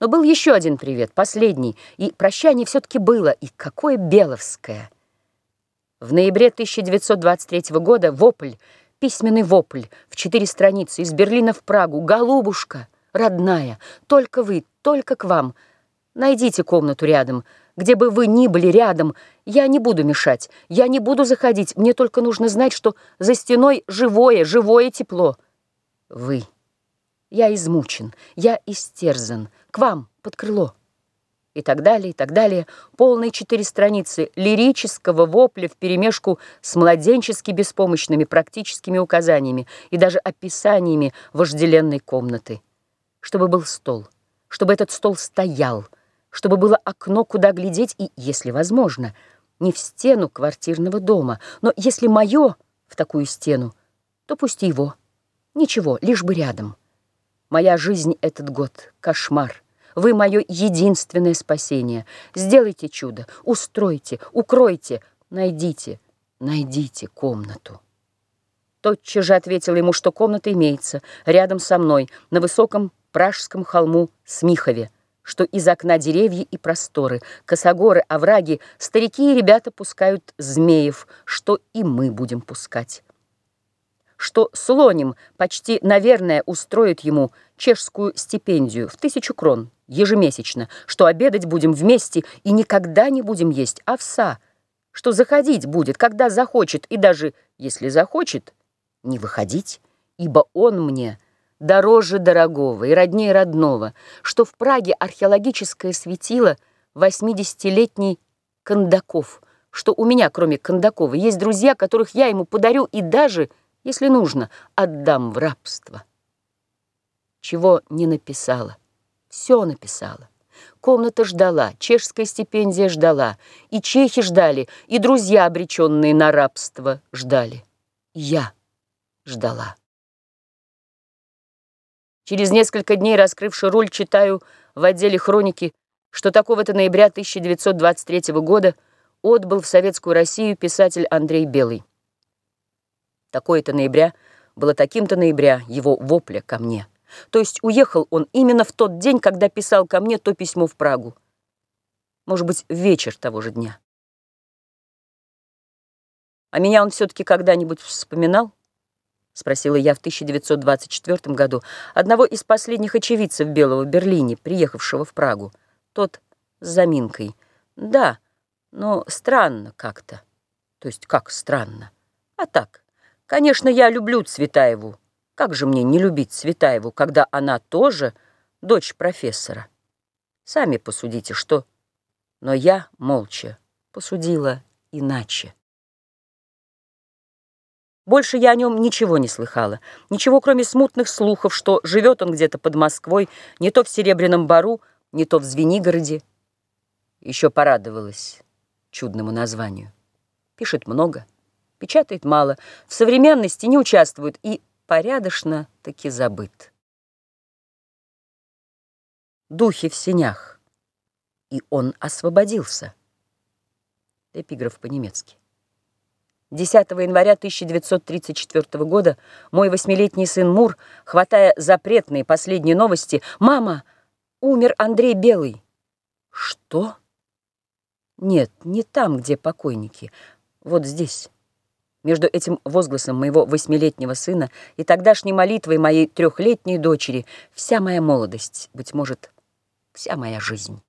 Но был еще один привет, последний, и прощание все-таки было, и какое беловское. В ноябре 1923 года вопль, письменный вопль в четыре страницы из Берлина в Прагу. «Голубушка, родная, только вы, только к вам. Найдите комнату рядом, где бы вы ни были рядом. Я не буду мешать, я не буду заходить. Мне только нужно знать, что за стеной живое, живое тепло. Вы. Я измучен, я истерзан. К вам, под крыло. И так далее, и так далее. Полные четыре страницы лирического вопля вперемешку с младенчески беспомощными практическими указаниями и даже описаниями вожделенной комнаты. Чтобы был стол, чтобы этот стол стоял, чтобы было окно, куда глядеть, и, если возможно, не в стену квартирного дома, но если мое в такую стену, то пусть его. Ничего, лишь бы рядом. Моя жизнь этот год — кошмар. Вы мое единственное спасение. Сделайте чудо, устройте, укройте, найдите, найдите комнату. Тотчас же ответила ему, что комната имеется рядом со мной, на высоком пражском холму Смихове, что из окна деревья и просторы, косогоры, овраги, старики и ребята пускают змеев, что и мы будем пускать что слоним почти, наверное, устроит ему чешскую стипендию в тысячу крон ежемесячно, что обедать будем вместе и никогда не будем есть овса, что заходить будет, когда захочет, и даже, если захочет, не выходить, ибо он мне дороже дорогого и роднее родного, что в Праге археологическое светило 80-летний Кондаков, что у меня, кроме Кондакова, есть друзья, которых я ему подарю и даже если нужно, отдам в рабство. Чего не написала, все написала. Комната ждала, чешская стипендия ждала, и чехи ждали, и друзья, обреченные на рабство, ждали. Я ждала. Через несколько дней, раскрывши руль, читаю в отделе хроники, что такого-то ноября 1923 года отбыл в Советскую Россию писатель Андрей Белый. Такое-то ноября было таким-то ноября его вопля ко мне. То есть уехал он именно в тот день, когда писал ко мне то письмо в Прагу. Может быть, вечер того же дня. А меня он все-таки когда-нибудь вспоминал? Спросила я в 1924 году одного из последних очевидцев Белого Берлине, приехавшего в Прагу. Тот с заминкой. Да, но странно как-то. То есть как странно? А так, Конечно, я люблю Цветаеву. Как же мне не любить Цветаеву, когда она тоже дочь профессора? Сами посудите, что... Но я молча посудила иначе. Больше я о нем ничего не слыхала. Ничего, кроме смутных слухов, что живет он где-то под Москвой, не то в Серебряном Бару, не то в Звенигороде. Еще порадовалась чудному названию. Пишет много печатает мало, в современности не участвует и порядочно таки забыт. Духи в сенях. И он освободился. Эпиграф по-немецки. 10 января 1934 года мой восьмилетний сын Мур, хватая запретные последние новости, «Мама, умер Андрей Белый». «Что?» «Нет, не там, где покойники, вот здесь». Между этим возгласом моего восьмилетнего сына и тогдашней молитвой моей трехлетней дочери вся моя молодость, быть может, вся моя жизнь.